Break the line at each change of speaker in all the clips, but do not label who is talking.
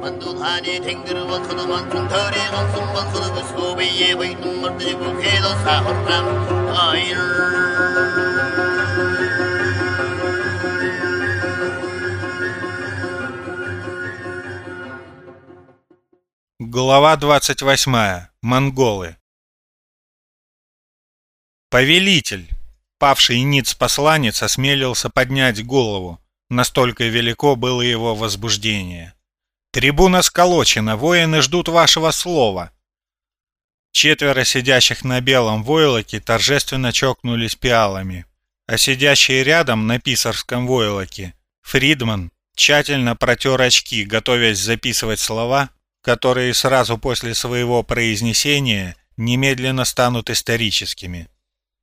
만두하니 탱그르와 커도만 통털에 건승만 커도 소비에 보이는 멀리고 해도 사호람 아이를
Глава 28. Монголы. Повелитель. Павший ниц-посланец осмелился поднять голову. Настолько велико было его возбуждение. Трибуна сколочена, воины ждут вашего слова. Четверо сидящих на белом войлоке торжественно чокнулись пиалами, а сидящий рядом на писарском войлоке Фридман тщательно протер очки, готовясь записывать слова, которые сразу после своего произнесения немедленно станут историческими.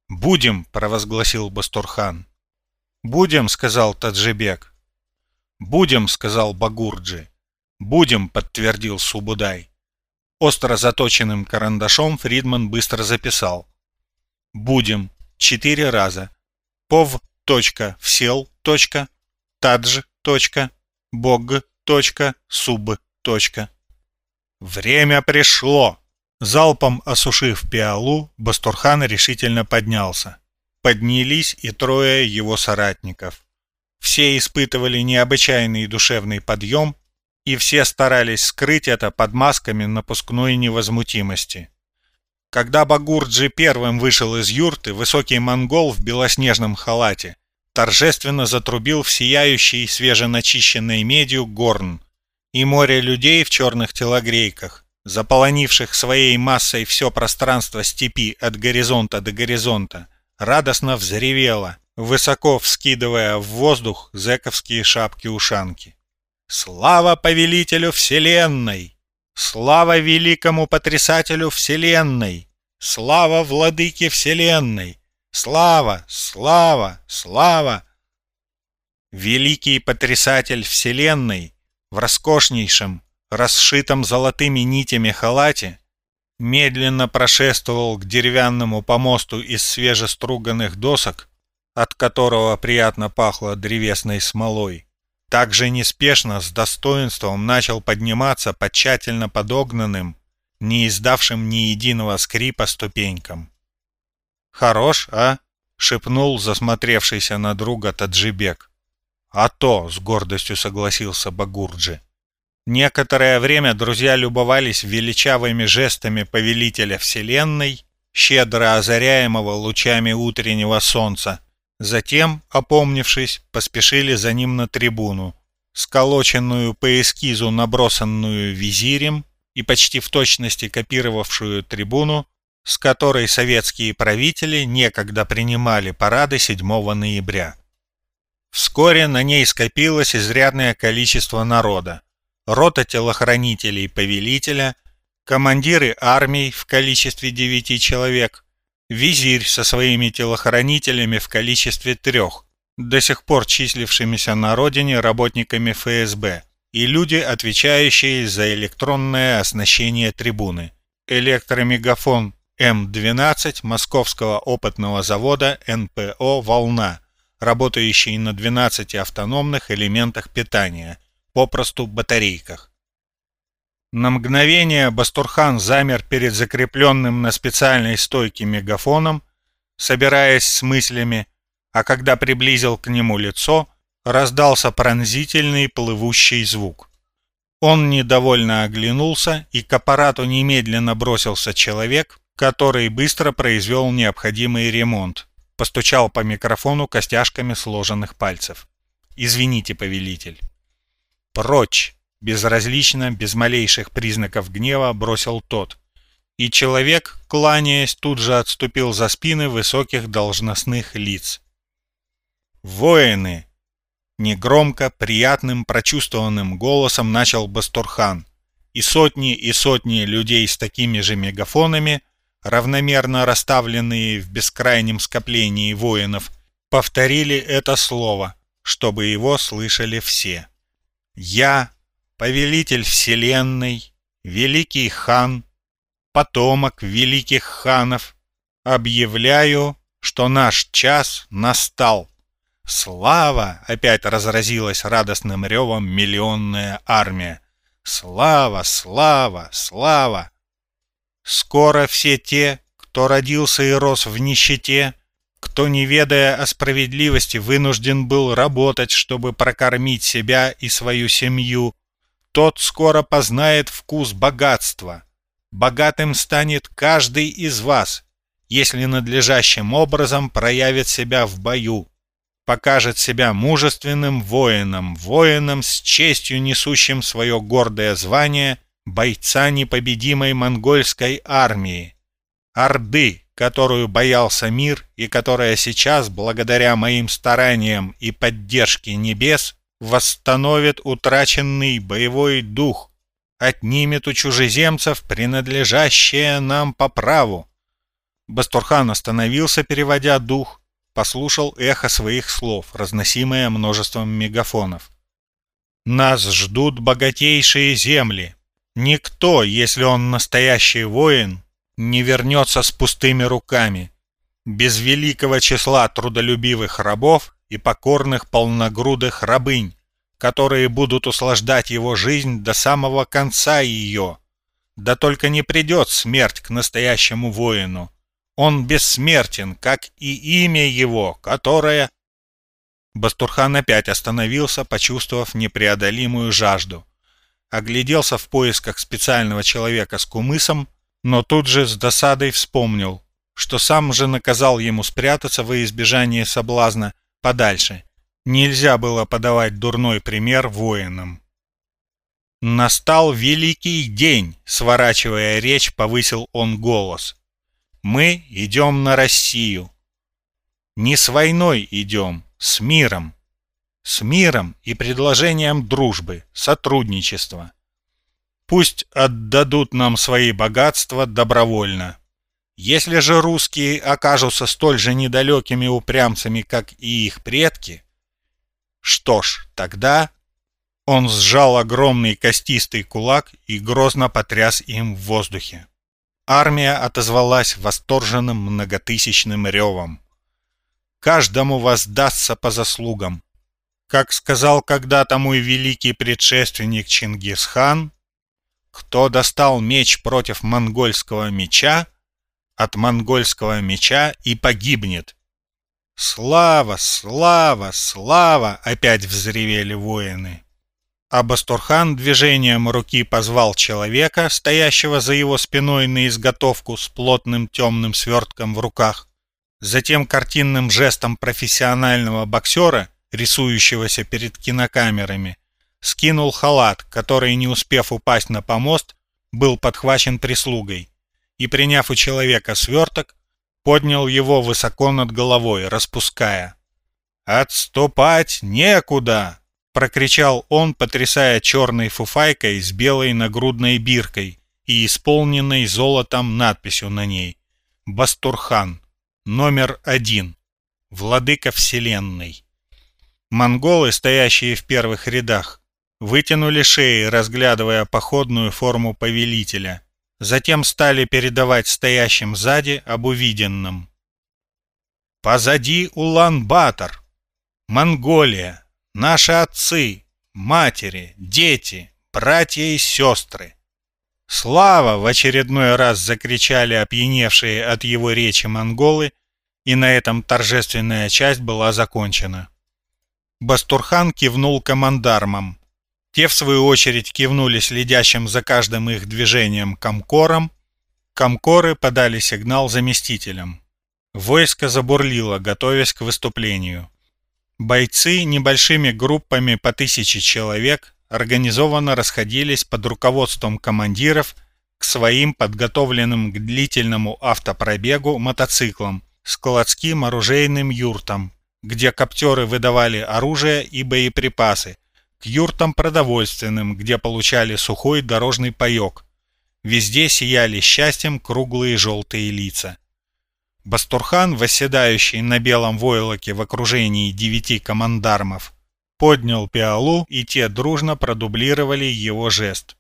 «Будем!» — провозгласил Бастурхан. «Будем!» — сказал Таджибек. «Будем!» — сказал Багурджи. «Будем!» — подтвердил Субудай. Остро заточенным карандашом Фридман быстро записал. «Будем!» четыре раза. Пов. Всел. Тадж. Бог. Суб. Время пришло. Залпом осушив пиалу, Бастурхан решительно поднялся. Поднялись и трое его соратников. Все испытывали необычайный душевный подъем, и все старались скрыть это под масками напускной невозмутимости. Когда Багурджи первым вышел из юрты, высокий монгол в белоснежном халате торжественно затрубил в сияющий свеженачищенной медью горн, и море людей в черных телогрейках, заполонивших своей массой все пространство степи от горизонта до горизонта, радостно взревело, высоко вскидывая в воздух зэковские шапки-ушанки. «Слава повелителю Вселенной! Слава великому потрясателю Вселенной! Слава владыке Вселенной! Слава! Слава! Слава!» Великий потрясатель Вселенной в роскошнейшем, расшитом золотыми нитями халате, медленно прошествовал к деревянному помосту из свежеструганных досок, от которого приятно пахло древесной смолой. Также неспешно, с достоинством начал подниматься по тщательно подогнанным, не издавшим ни единого скрипа ступенькам. «Хорош, а?» — шепнул засмотревшийся на друга Таджибек. «А то!» — с гордостью согласился Багурджи. Некоторое время друзья любовались величавыми жестами повелителя Вселенной, щедро озаряемого лучами утреннего солнца. Затем, опомнившись, поспешили за ним на трибуну, сколоченную по эскизу, набросанную визирем и почти в точности копировавшую трибуну, с которой советские правители некогда принимали парады 7 ноября. Вскоре на ней скопилось изрядное количество народа. Рота телохранителей повелителя, командиры армий в количестве девяти человек, визирь со своими телохранителями в количестве трех, до сих пор числившимися на родине работниками ФСБ, и люди, отвечающие за электронное оснащение трибуны. Электромегафон М-12 Московского опытного завода НПО «Волна», работающий на 12 автономных элементах питания, попросту батарейках. На мгновение Бастурхан замер перед закрепленным на специальной стойке мегафоном, собираясь с мыслями, а когда приблизил к нему лицо, раздался пронзительный плывущий звук. Он недовольно оглянулся, и к аппарату немедленно бросился человек, который быстро произвел необходимый ремонт, постучал по микрофону костяшками сложенных пальцев. «Извините, повелитель». «Прочь!» — безразлично, без малейших признаков гнева бросил тот. И человек, кланяясь, тут же отступил за спины высоких должностных лиц. «Воины!» Негромко, приятным, прочувствованным голосом начал Бастурхан. И сотни и сотни людей с такими же мегафонами равномерно расставленные в бескрайнем скоплении воинов, повторили это слово, чтобы его слышали все. «Я, повелитель вселенной, великий хан, потомок великих ханов, объявляю, что наш час настал. Слава!» — опять разразилась радостным ревом миллионная армия. Слава, слава, слава! Скоро все те, кто родился и рос в нищете, кто, не ведая о справедливости, вынужден был работать, чтобы прокормить себя и свою семью, тот скоро познает вкус богатства. Богатым станет каждый из вас, если надлежащим образом проявит себя в бою покажет себя мужественным воином, воином с честью несущим свое гордое звание бойца непобедимой монгольской армии, Орды, которую боялся мир и которая сейчас, благодаря моим стараниям и поддержке небес, восстановит утраченный боевой дух, отнимет у чужеземцев принадлежащее нам по праву. Бастурхан остановился, переводя дух, послушал эхо своих слов, разносимое множеством мегафонов. «Нас ждут богатейшие земли. Никто, если он настоящий воин, не вернется с пустыми руками. Без великого числа трудолюбивых рабов и покорных полногрудых рабынь, которые будут услаждать его жизнь до самого конца ее. Да только не придет смерть к настоящему воину» Он бессмертен, как и имя его, которое...» Бастурхан опять остановился, почувствовав непреодолимую жажду. Огляделся в поисках специального человека с кумысом, но тут же с досадой вспомнил, что сам же наказал ему спрятаться во избежание соблазна подальше. Нельзя было подавать дурной пример воинам. «Настал великий день!» — сворачивая речь, повысил он голос. Мы идем на Россию. Не с войной идем, с миром. С миром и предложением дружбы, сотрудничества. Пусть отдадут нам свои богатства добровольно. Если же русские окажутся столь же недалекими упрямцами, как и их предки, что ж, тогда он сжал огромный костистый кулак и грозно потряс им в воздухе. Армия отозвалась восторженным многотысячным ревом. «Каждому воздастся по заслугам. Как сказал когда-то мой великий предшественник Чингисхан, кто достал меч против монгольского меча, от монгольского меча и погибнет. Слава, слава, слава! Опять взревели воины. А движением руки позвал человека, стоящего за его спиной на изготовку с плотным темным свертком в руках. Затем картинным жестом профессионального боксера, рисующегося перед кинокамерами, скинул халат, который, не успев упасть на помост, был подхвачен прислугой, и, приняв у человека сверток, поднял его высоко над головой, распуская. «Отступать некуда!» прокричал он, потрясая черной фуфайкой с белой нагрудной биркой и исполненной золотом надписью на ней «Бастурхан, номер один, владыка вселенной». Монголы, стоящие в первых рядах, вытянули шеи, разглядывая походную форму повелителя, затем стали передавать стоящим сзади об увиденном. «Позади Улан-Батор! Монголия! наши отцы, матери, дети, братья и сестры. «Слава!» — в очередной раз закричали опьяневшие от его речи монголы, и на этом торжественная часть была закончена. Бастурхан кивнул командармам. Те, в свою очередь, кивнули следящим за каждым их движением комкорам. Комкоры подали сигнал заместителям. Войско забурлило, готовясь к выступлению. Бойцы небольшими группами по тысяче человек организованно расходились под руководством командиров к своим подготовленным к длительному автопробегу мотоциклам, складским оружейным юртам, где коптеры выдавали оружие и боеприпасы, к юртам продовольственным, где получали сухой дорожный паек. Везде сияли счастьем круглые желтые лица. Бастурхан, восседающий на белом войлоке в окружении девяти командармов, поднял пиалу, и те дружно продублировали его жест.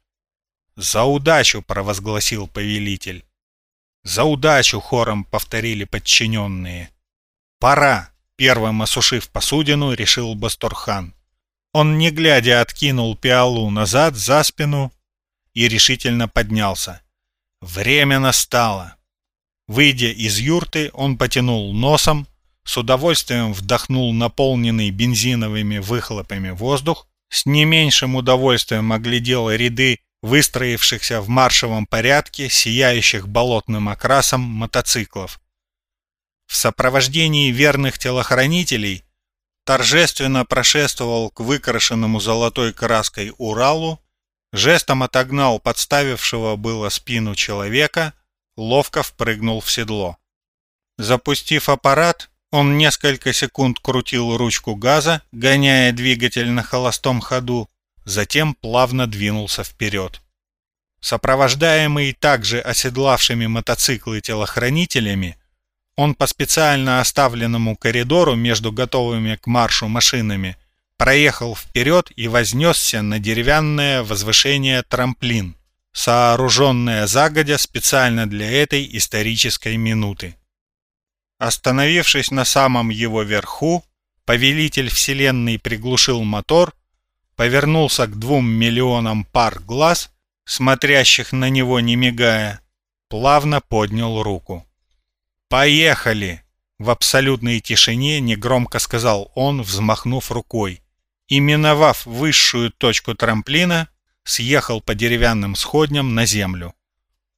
«За удачу!» — провозгласил повелитель. «За удачу!» — хором повторили подчиненные. «Пора!» — первым осушив посудину, решил Бастурхан. Он, не глядя, откинул пиалу назад за спину и решительно поднялся. Время настало. Выйдя из юрты, он потянул носом, с удовольствием вдохнул наполненный бензиновыми выхлопами воздух, с не меньшим удовольствием оглядел ряды выстроившихся в маршевом порядке, сияющих болотным окрасом мотоциклов. В сопровождении верных телохранителей торжественно прошествовал к выкрашенному золотой краской Уралу, жестом отогнал подставившего было спину человека, ловко впрыгнул в седло. Запустив аппарат, он несколько секунд крутил ручку газа, гоняя двигатель на холостом ходу, затем плавно двинулся вперед. Сопровождаемый также оседлавшими мотоциклы телохранителями, он по специально оставленному коридору между готовыми к маршу машинами проехал вперед и вознесся на деревянное возвышение трамплин, сооруженное загодя специально для этой исторической минуты. Остановившись на самом его верху, повелитель вселенной приглушил мотор повернулся к двум миллионам пар глаз, смотрящих на него не мигая, плавно поднял руку. «Поехали!» — в абсолютной тишине негромко сказал он, взмахнув рукой. И, миновав высшую точку трамплина, съехал по деревянным сходням на землю.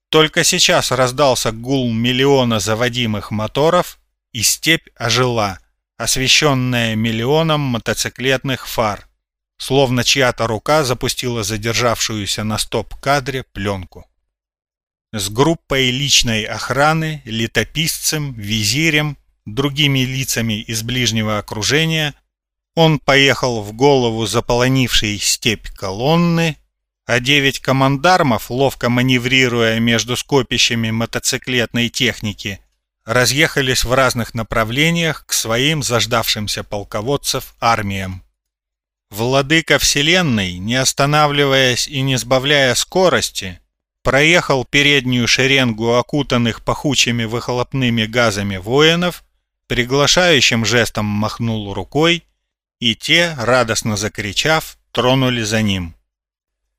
Только сейчас раздался гул миллиона заводимых моторов, и степь ожила, освещенная миллионом мотоциклетных фар словно чья-то рука запустила задержавшуюся на стоп-кадре пленку. С группой личной охраны, летописцем, визирем, другими лицами из ближнего окружения он поехал в голову заполонившей степь колонны, а девять командармов, ловко маневрируя между скопищами мотоциклетной техники, разъехались в разных направлениях к своим заждавшимся полководцев армиям. Владыка Вселенной, не останавливаясь и не сбавляя скорости, проехал переднюю шеренгу окутанных пахучими выхлопными газами воинов, приглашающим жестом махнул рукой, и те, радостно закричав, тронули за ним.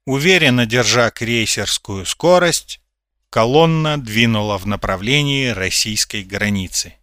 Уверенно держа крейсерскую скорость, колонна двинула в направлении российской границы.